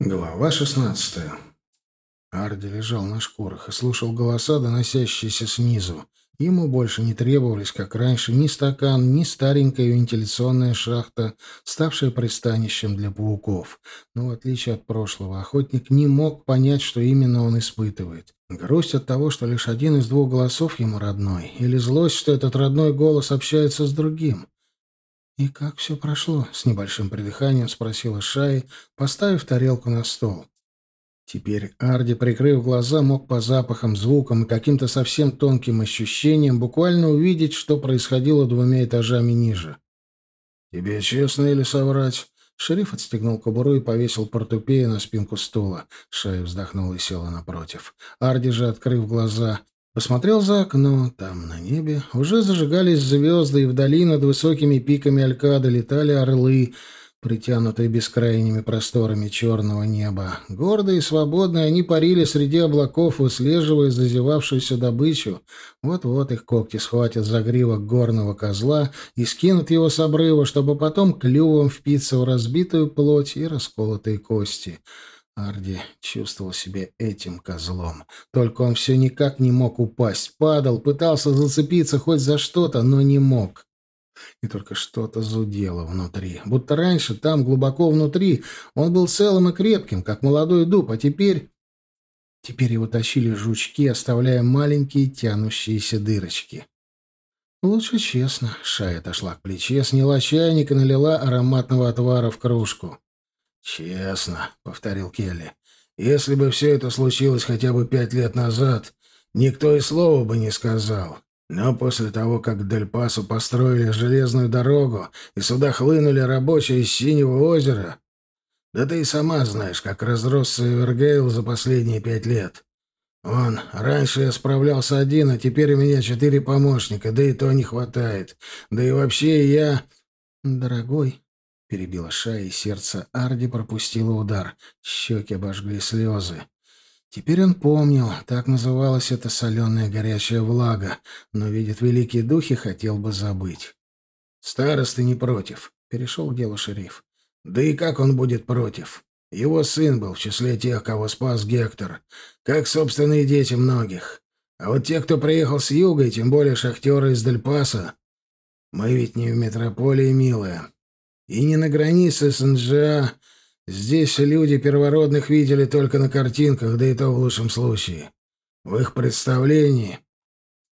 Глава шестнадцатая. Арди лежал на шкурах и слушал голоса, доносящиеся снизу. Ему больше не требовались, как раньше, ни стакан, ни старенькая вентиляционная шахта, ставшая пристанищем для пауков. Но, в отличие от прошлого, охотник не мог понять, что именно он испытывает. Грусть от того, что лишь один из двух голосов ему родной, или злость, что этот родной голос общается с другим. «И как все прошло?» — с небольшим придыханием спросила Шай, поставив тарелку на стол. Теперь Арди, прикрыв глаза, мог по запахам, звукам и каким-то совсем тонким ощущениям буквально увидеть, что происходило двумя этажами ниже. «Тебе честно или соврать?» Шериф отстегнул кобуру и повесил портупею на спинку стула. Шая вздохнула и села напротив. Арди же, открыв глаза, Посмотрел за окно. Там, на небе, уже зажигались звезды, и вдали над высокими пиками Алькада летали орлы, притянутые бескрайними просторами черного неба. Гордые и свободные они парили среди облаков, выслеживая зазевавшуюся добычу. Вот-вот их когти схватят за гривок горного козла и скинут его с обрыва, чтобы потом клювом впиться в разбитую плоть и расколотые кости. Арди чувствовал себя этим козлом. Только он все никак не мог упасть. Падал, пытался зацепиться хоть за что-то, но не мог. И только что-то зудело внутри. Будто раньше, там, глубоко внутри, он был целым и крепким, как молодой дуб, а теперь... Теперь его тащили жучки, оставляя маленькие тянущиеся дырочки. Лучше честно. Шая отошла к плече, сняла чайник и налила ароматного отвара в кружку. «Честно», — повторил Келли, — «если бы все это случилось хотя бы пять лет назад, никто и слова бы не сказал. Но после того, как Дель Пасо построили железную дорогу и сюда хлынули рабочие из Синего озера, да ты и сама знаешь, как разросся Эвергейл за последние пять лет. Он, раньше я справлялся один, а теперь у меня четыре помощника, да и то не хватает. Да и вообще я... Дорогой, Перебила шея, и сердце Арди пропустило удар. Щеки обожгли слезы. Теперь он помнил, так называлась эта соленая горячая влага, но, видит великие духи, хотел бы забыть. «Старосты не против», — перешел к делу шериф. «Да и как он будет против? Его сын был в числе тех, кого спас Гектор, как собственные дети многих. А вот те, кто приехал с юга, и тем более шахтеры из Дельпаса, мы ведь не в метрополии, милая. И не на границе с НЖА. Здесь люди первородных видели только на картинках, да и то в лучшем случае. В их представлении...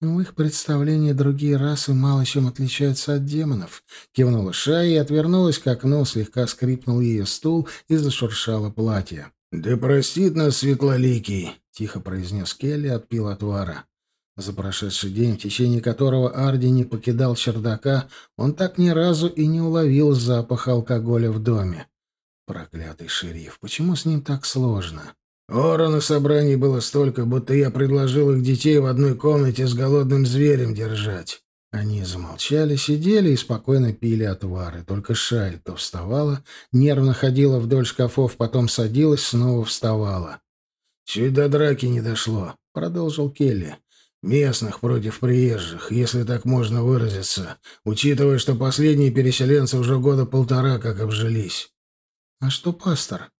«В их представлении другие расы мало чем отличаются от демонов», — кивнула Шая и отвернулась к окну, слегка скрипнул ее стул и зашуршало платье. «Да простит нас светлоликий», — тихо произнес Келли, отпил отвара. За прошедший день, в течение которого Арди не покидал чердака, он так ни разу и не уловил запах алкоголя в доме. Проклятый шериф, почему с ним так сложно? Ора на собрании было столько, будто я предложил их детей в одной комнате с голодным зверем держать. Они замолчали, сидели и спокойно пили отвары. Только Шай то вставала, нервно ходила вдоль шкафов, потом садилась, снова вставала. «Чуть до драки не дошло», — продолжил Келли. Местных против приезжих, если так можно выразиться, учитывая, что последние переселенцы уже года полтора как обжились. А что пастор?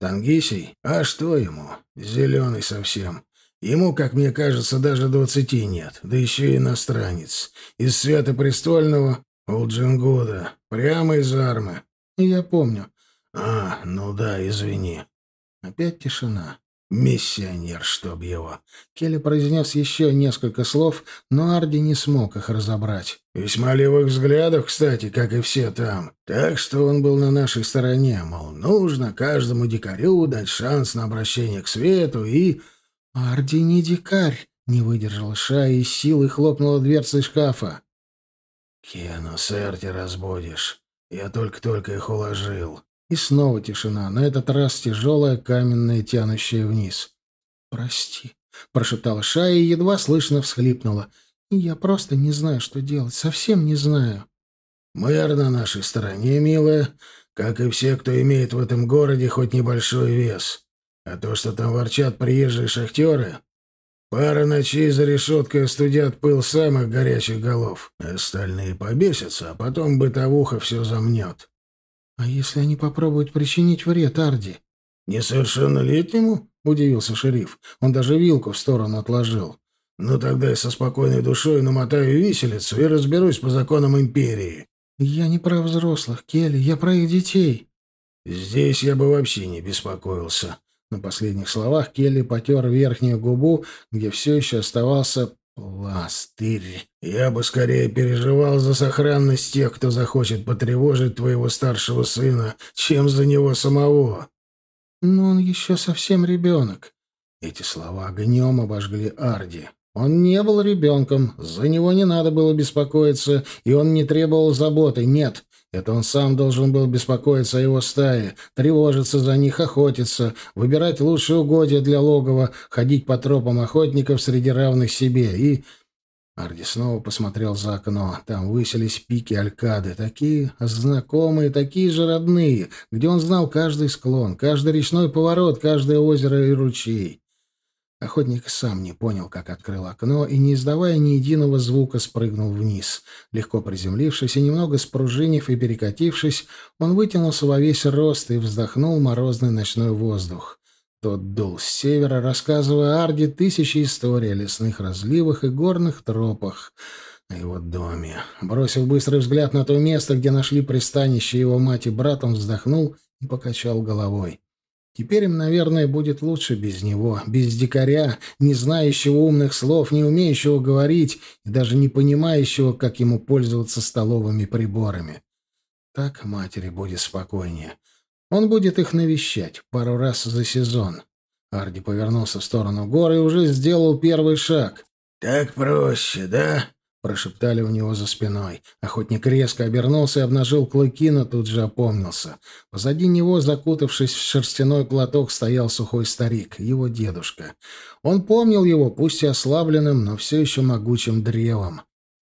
Тангисий? А что ему? Зеленый совсем. Ему, как мне кажется, даже двадцати нет, да еще и иностранец. Из Свято-Престольного Олджингуда, прямо из армы. Я помню. А, ну да, извини. Опять тишина. «Миссионер, чтоб его!» Келли произнес еще несколько слов, но Арди не смог их разобрать. «Весьма левых взглядов, кстати, как и все там. Так что он был на нашей стороне, мол, нужно каждому дикарю дать шанс на обращение к свету и...» «Арди не дикарь!» — не выдержала Ша и силой хлопнула дверцей шкафа. «Кену, Серти разбудишь. Я только-только их уложил. И снова тишина, на этот раз тяжелая, каменная, тянущая вниз. «Прости», — прошептала Шая и едва слышно всхлипнула. «Я просто не знаю, что делать, совсем не знаю». «Мэр на нашей стороне, милая, как и все, кто имеет в этом городе хоть небольшой вес. А то, что там ворчат приезжие шахтеры, Пара ночей за решеткой остудят пыл самых горячих голов. Остальные побесятся, а потом бытовуха все замнет. «А если они попробуют причинить вред Арди?» «Несовершеннолетнему?» — удивился шериф. Он даже вилку в сторону отложил. «Ну тогда я со спокойной душой намотаю виселицу и разберусь по законам империи». «Я не про взрослых, Келли, я про их детей». «Здесь я бы вообще не беспокоился». На последних словах Келли потер верхнюю губу, где все еще оставался пластырь. «Я бы скорее переживал за сохранность тех, кто захочет потревожить твоего старшего сына, чем за него самого». «Но он еще совсем ребенок». Эти слова огнем обожгли Арди. Он не был ребенком, за него не надо было беспокоиться, и он не требовал заботы. Нет, это он сам должен был беспокоиться о его стае, тревожиться за них, охотиться, выбирать лучшие угодья для логова, ходить по тропам охотников среди равных себе. И... Арди снова посмотрел за окно. Там высились пики Алькады, такие знакомые, такие же родные, где он знал каждый склон, каждый речной поворот, каждое озеро и ручей. Охотник сам не понял, как открыл окно, и, не издавая ни единого звука, спрыгнул вниз. Легко приземлившись и немного спружинив и перекатившись, он вытянулся во весь рост и вздохнул морозный ночной воздух. Тот дул с севера, рассказывая Арде тысячи историй о лесных разливах и горных тропах, о его доме. Бросив быстрый взгляд на то место, где нашли пристанище его мать и брат, он вздохнул и покачал головой. Теперь им, наверное, будет лучше без него, без дикаря, не знающего умных слов, не умеющего говорить и даже не понимающего, как ему пользоваться столовыми приборами. Так матери будет спокойнее. Он будет их навещать пару раз за сезон. Арди повернулся в сторону горы и уже сделал первый шаг. «Так проще, да?» Прошептали у него за спиной. Охотник резко обернулся и обнажил клыки, но тут же опомнился. Позади него, закутавшись в шерстяной платок, стоял сухой старик, его дедушка. Он помнил его, пусть и ослабленным, но все еще могучим древом.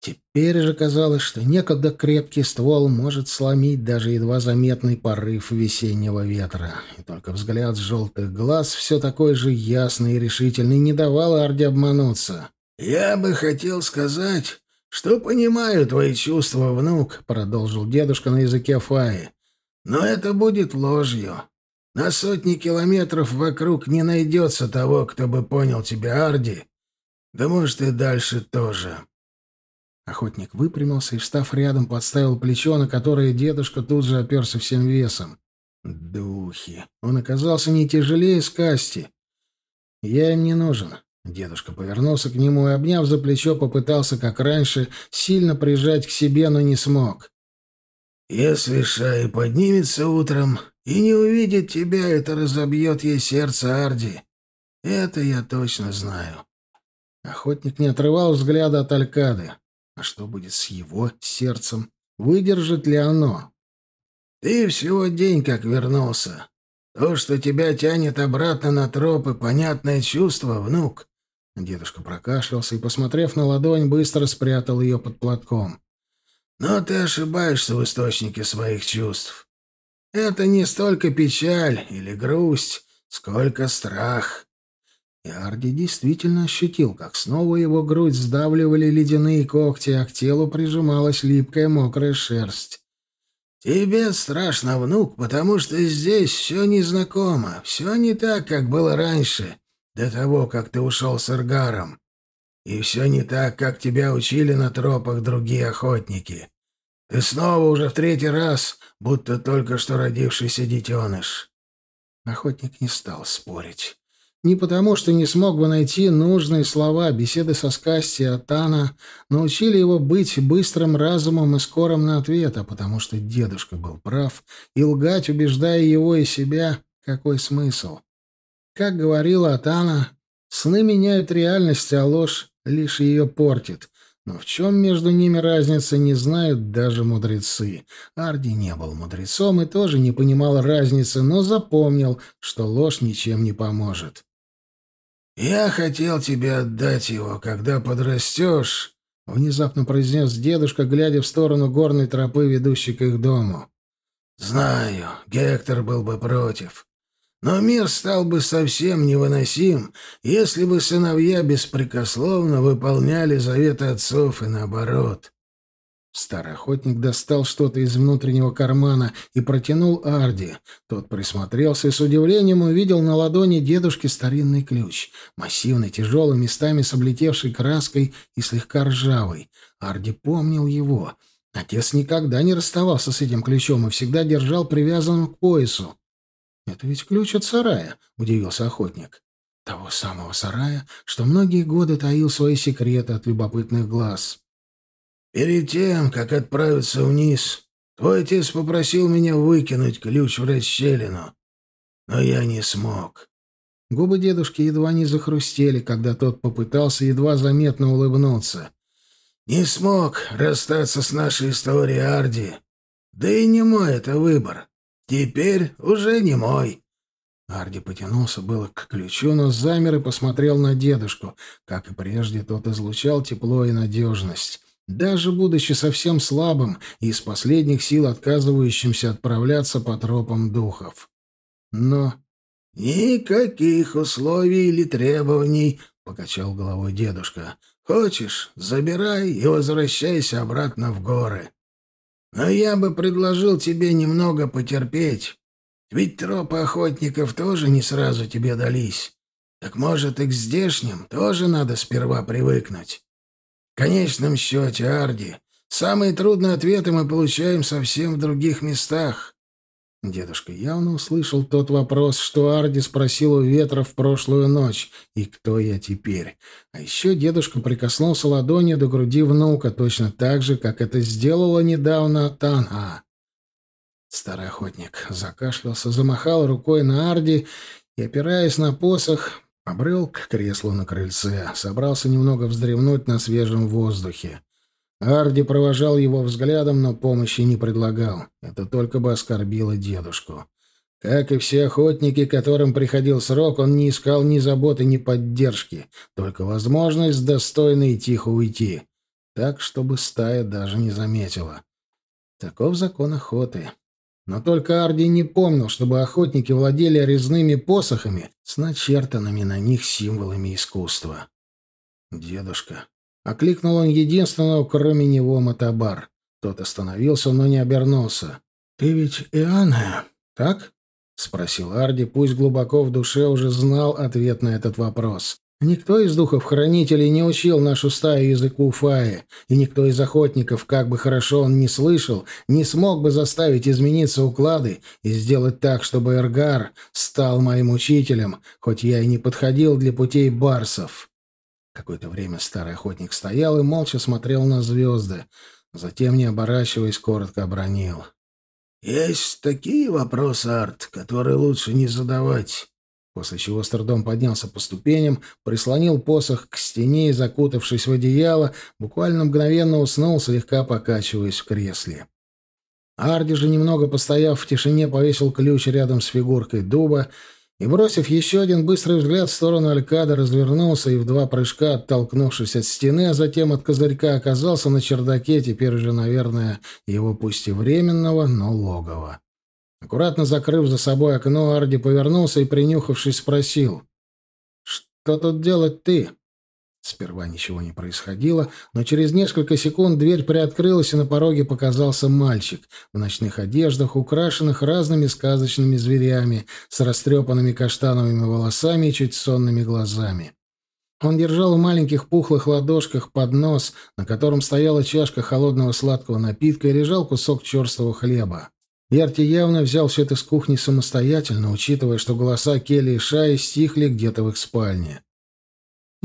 Теперь же казалось, что некогда крепкий ствол может сломить даже едва заметный порыв весеннего ветра. И только взгляд желтых глаз, все такой же ясный и решительный, не давал Арде обмануться. «Я бы хотел сказать, «Что понимаю твои чувства, внук», — продолжил дедушка на языке Фаи. «Но это будет ложью. На сотни километров вокруг не найдется того, кто бы понял тебя, Арди. Да может и дальше тоже». Охотник выпрямился и, встав рядом, подставил плечо, на которое дедушка тут же оперся всем весом. Духи. Он оказался не тяжелее скасти. Я им не нужен. Дедушка повернулся к нему и, обняв за плечо, попытался, как раньше, сильно прижать к себе, но не смог. «Если Шай поднимется утром и не увидит тебя, это разобьет ей сердце Арди. Это я точно знаю». Охотник не отрывал взгляда от Алькады. А что будет с его сердцем? Выдержит ли оно? «Ты всего день как вернулся. То, что тебя тянет обратно на тропы, понятное чувство, внук. Дедушка прокашлялся и, посмотрев на ладонь, быстро спрятал ее под платком. «Но ты ошибаешься в источнике своих чувств. Это не столько печаль или грусть, сколько страх». И Арди действительно ощутил, как снова его грудь сдавливали ледяные когти, а к телу прижималась липкая мокрая шерсть. «Тебе страшно, внук, потому что здесь все незнакомо, все не так, как было раньше до того, как ты ушел с Эргаром. И все не так, как тебя учили на тропах другие охотники. Ты снова уже в третий раз, будто только что родившийся детеныш». Охотник не стал спорить. Не потому, что не смог бы найти нужные слова. Беседы со Скасти и Атана научили его быть быстрым разумом и скорым на ответ, а потому что дедушка был прав, и лгать, убеждая его и себя, какой смысл? Как говорила Атана, сны меняют реальность, а ложь лишь ее портит. Но в чем между ними разница, не знают даже мудрецы. Арди не был мудрецом и тоже не понимал разницы, но запомнил, что ложь ничем не поможет. «Я хотел тебе отдать его, когда подрастешь», — внезапно произнес дедушка, глядя в сторону горной тропы, ведущей к их дому. «Знаю, Гектор был бы против. Но мир стал бы совсем невыносим, если бы сыновья беспрекословно выполняли заветы отцов и наоборот. Старый охотник достал что-то из внутреннего кармана и протянул Арди. Тот присмотрелся и с удивлением увидел на ладони дедушки старинный ключ. Массивный, тяжелый, местами с облетевшей краской и слегка ржавый. Арди помнил его. Отец никогда не расставался с этим ключом и всегда держал привязанным к поясу. «Это ведь ключ от сарая», — удивился охотник. «Того самого сарая, что многие годы таил свои секреты от любопытных глаз». Перед тем, как отправиться вниз, твой отец попросил меня выкинуть ключ в расщелину. Но я не смог. Губы дедушки едва не захрустели, когда тот попытался едва заметно улыбнуться. «Не смог расстаться с нашей историей, Арди. Да и не мой это выбор. Теперь уже не мой». Арди потянулся было к ключу, но замер и посмотрел на дедушку. Как и прежде, тот излучал тепло и надежность даже будучи совсем слабым и из последних сил отказывающимся отправляться по тропам духов. Но... «Никаких условий или требований», — покачал головой дедушка. «Хочешь, забирай и возвращайся обратно в горы. Но я бы предложил тебе немного потерпеть, ведь тропы охотников тоже не сразу тебе дались. Так, может, и к здешним тоже надо сперва привыкнуть». В конечном счете, Арди, самые трудные ответы мы получаем совсем в других местах. Дедушка явно услышал тот вопрос, что Арди спросил у ветра в прошлую ночь. «И кто я теперь?» А еще дедушка прикоснулся ладонью до груди внука, точно так же, как это сделала недавно Танга. Старый охотник закашлялся, замахал рукой на Арди и, опираясь на посох, Побрел к креслу на крыльце, собрался немного вздремнуть на свежем воздухе. Арди провожал его взглядом, но помощи не предлагал. Это только бы оскорбило дедушку. Как и все охотники, которым приходил срок, он не искал ни заботы, ни поддержки, только возможность достойно и тихо уйти, так, чтобы стая даже не заметила. Таков закон охоты. Но только Арди не помнил, чтобы охотники владели резными посохами с начертанными на них символами искусства. «Дедушка». Окликнул он единственного, кроме него, Матабар. Тот остановился, но не обернулся. «Ты ведь Иоанна, так?» — спросил Арди, пусть глубоко в душе уже знал ответ на этот вопрос. Никто из духов-хранителей не учил нашу стаю языку Фаи, и никто из охотников, как бы хорошо он ни слышал, не смог бы заставить измениться уклады и сделать так, чтобы Эргар стал моим учителем, хоть я и не подходил для путей барсов. Какое-то время старый охотник стоял и молча смотрел на звезды, затем, не оборачиваясь, коротко обронил. «Есть такие вопросы, Арт, которые лучше не задавать» после чего с трудом поднялся по ступеням, прислонил посох к стене и, закутавшись в одеяло, буквально мгновенно уснул, слегка покачиваясь в кресле. Арди же, немного постояв в тишине, повесил ключ рядом с фигуркой дуба и, бросив еще один быстрый взгляд в сторону Алькада, развернулся и в два прыжка, оттолкнувшись от стены, а затем от козырька, оказался на чердаке, теперь уже, наверное, его пусть и временного, но логова. Аккуратно закрыв за собой окно, Арди повернулся и, принюхавшись, спросил. «Что тут делать ты?» Сперва ничего не происходило, но через несколько секунд дверь приоткрылась, и на пороге показался мальчик в ночных одеждах, украшенных разными сказочными зверями, с растрепанными каштановыми волосами и чуть сонными глазами. Он держал в маленьких пухлых ладошках поднос, на котором стояла чашка холодного сладкого напитка и лежал кусок черствого хлеба. Ярти явно взял все это с кухни самостоятельно, учитывая, что голоса Келли и Шаи стихли где-то в их спальне.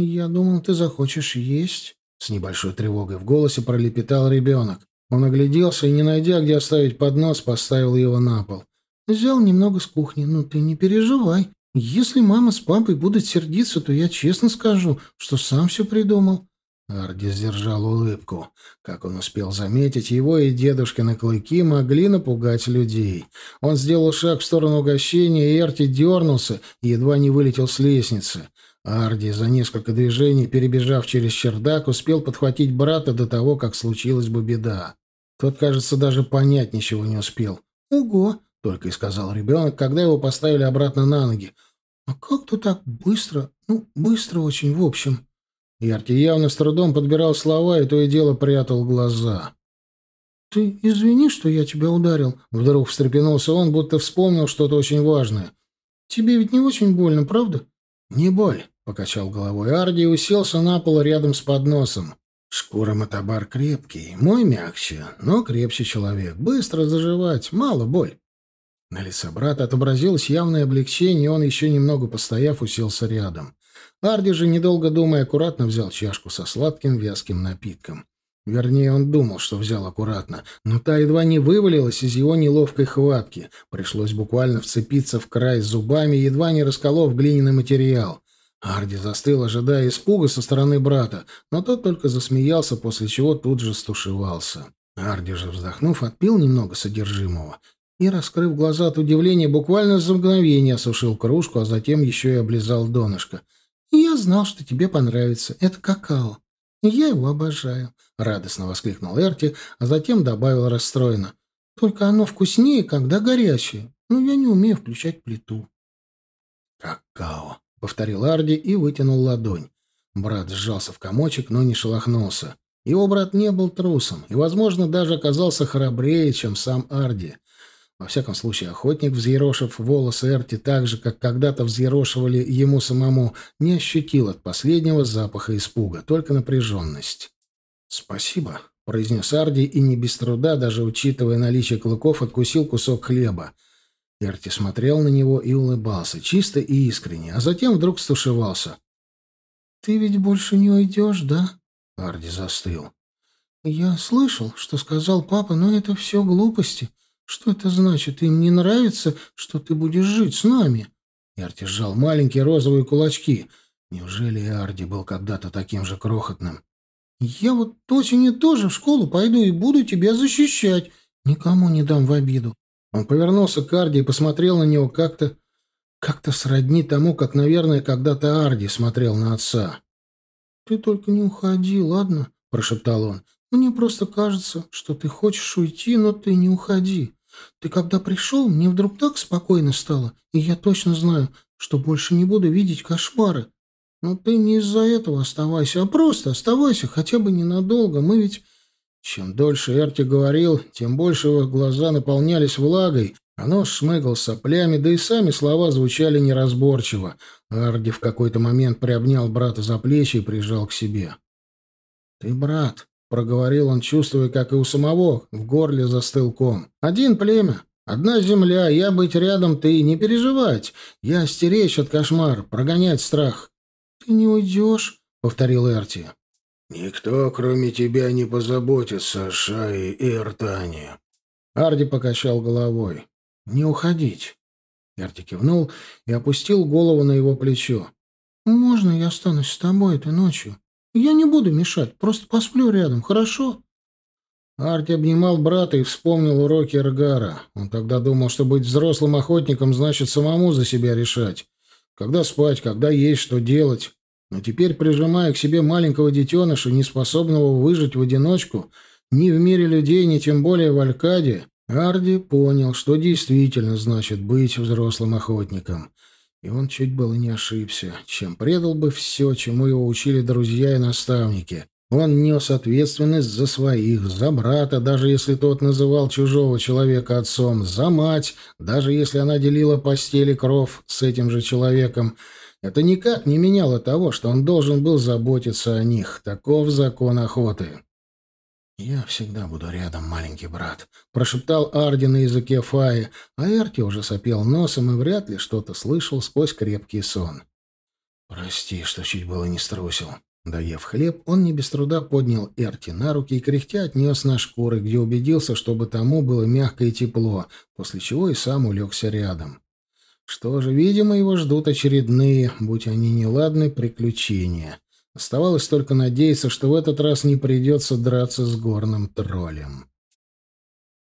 «Я думал, ты захочешь есть», — с небольшой тревогой в голосе пролепетал ребенок. Он огляделся и, не найдя, где оставить поднос, поставил его на пол. «Взял немного с кухни. Ну, ты не переживай. Если мама с папой будут сердиться, то я честно скажу, что сам все придумал. Арди сдержал улыбку. Как он успел заметить, его и дедушкины клыки могли напугать людей. Он сделал шаг в сторону угощения, и Арти дернулся и едва не вылетел с лестницы. Арди, за несколько движений, перебежав через чердак, успел подхватить брата до того, как случилась бы беда. Тот, кажется, даже понять ничего не успел. «Ого!» — только и сказал ребенок, когда его поставили обратно на ноги. «А как ты так быстро? Ну, быстро очень, в общем». Ярти явно с трудом подбирал слова и то и дело прятал глаза. «Ты извини, что я тебя ударил», — вдруг встрепенулся он, будто вспомнил что-то очень важное. «Тебе ведь не очень больно, правда?» «Не боль», — покачал головой Арди и уселся на пол рядом с подносом. «Шкура мотобар крепкий, мой мягче, но крепче человек. Быстро заживать, мало боль». На лице брата отобразилось явное облегчение, и он, еще немного постояв, уселся рядом. Арди же, недолго думая, аккуратно взял чашку со сладким вязким напитком. Вернее, он думал, что взял аккуратно, но та едва не вывалилась из его неловкой хватки. Пришлось буквально вцепиться в край зубами, едва не расколов глиняный материал. Арди застыл, ожидая испуга со стороны брата, но тот только засмеялся, после чего тут же стушевался. Арди же, вздохнув, отпил немного содержимого и, раскрыв глаза от удивления, буквально за мгновение осушил кружку, а затем еще и облизал донышко. «Я знал, что тебе понравится. Это какао. Я его обожаю», — радостно воскликнул Эрти, а затем добавил расстроенно. «Только оно вкуснее, когда горячее. Но я не умею включать плиту». «Какао», — повторил Арди и вытянул ладонь. Брат сжался в комочек, но не шелохнулся. Его брат не был трусом и, возможно, даже оказался храбрее, чем сам Арди. Во всяком случае, охотник, взъерошив волосы Эрти так же, как когда-то взъерошивали ему самому, не ощутил от последнего запаха испуга, только напряженность. «Спасибо», — произнес Арди, и не без труда, даже учитывая наличие клыков, откусил кусок хлеба. Эрти смотрел на него и улыбался, чисто и искренне, а затем вдруг стушевался. «Ты ведь больше не уйдешь, да?» Арди застыл. «Я слышал, что сказал папа, но это все глупости. «Что это значит? Им не нравится, что ты будешь жить с нами?» Ярти сжал маленькие розовые кулачки. Неужели Арди был когда-то таким же крохотным? «Я вот очень и тоже в школу пойду и буду тебя защищать. Никому не дам в обиду». Он повернулся к Арди и посмотрел на него как-то... Как-то сродни тому, как, наверное, когда-то Арди смотрел на отца. «Ты только не уходи, ладно?» — прошептал он. «Мне просто кажется, что ты хочешь уйти, но ты не уходи. Ты когда пришел, мне вдруг так спокойно стало, и я точно знаю, что больше не буду видеть кошмары. Но ты не из-за этого оставайся, а просто оставайся хотя бы ненадолго. Мы ведь...» Чем дольше Эрти говорил, тем больше его глаза наполнялись влагой, а нос шмыгал соплями, да и сами слова звучали неразборчиво. Арди в какой-то момент приобнял брата за плечи и прижал к себе. «Ты брат», проговорил он, чувствуя, как и у самого в горле застыл ком. «Один племя, одна земля, я быть рядом, ты не переживать. Я стеречь от кошмар, прогонять страх». «Ты не уйдешь», — повторил Эрти. «Никто, кроме тебя, не позаботится о Шае и Эртане». Арди покачал головой. «Не уходить». Эрти кивнул и опустил голову на его плечо. «Можно я останусь с тобой этой ночью? Я не буду мешать, просто посплю рядом, хорошо?» Арти обнимал брата и вспомнил уроки Эргара. Он тогда думал, что быть взрослым охотником значит самому за себя решать. Когда спать, когда есть, что делать. Но теперь, прижимая к себе маленького детеныша, не способного выжить в одиночку, ни в мире людей, ни тем более в Алькаде, Арди понял, что действительно значит быть взрослым охотником. И он чуть было не ошибся, чем предал бы все, чему его учили друзья и наставники. Он нес ответственность за своих, за брата, даже если тот называл чужого человека отцом, за мать, даже если она делила постели кров с этим же человеком. Это никак не меняло того, что он должен был заботиться о них. Таков закон охоты. «Я всегда буду рядом, маленький брат», — прошептал Арди на языке Фаи, а Эрти уже сопел носом и вряд ли что-то слышал сквозь крепкий сон. «Прости, что чуть было не струсил». Доев хлеб, он не без труда поднял Эрти на руки и кряхтя отнес на шкуры, где убедился, чтобы тому было мягко и тепло, после чего и сам улегся рядом. Что же, видимо, его ждут очередные, будь они неладны, приключения. Оставалось только надеяться, что в этот раз не придется драться с горным троллем.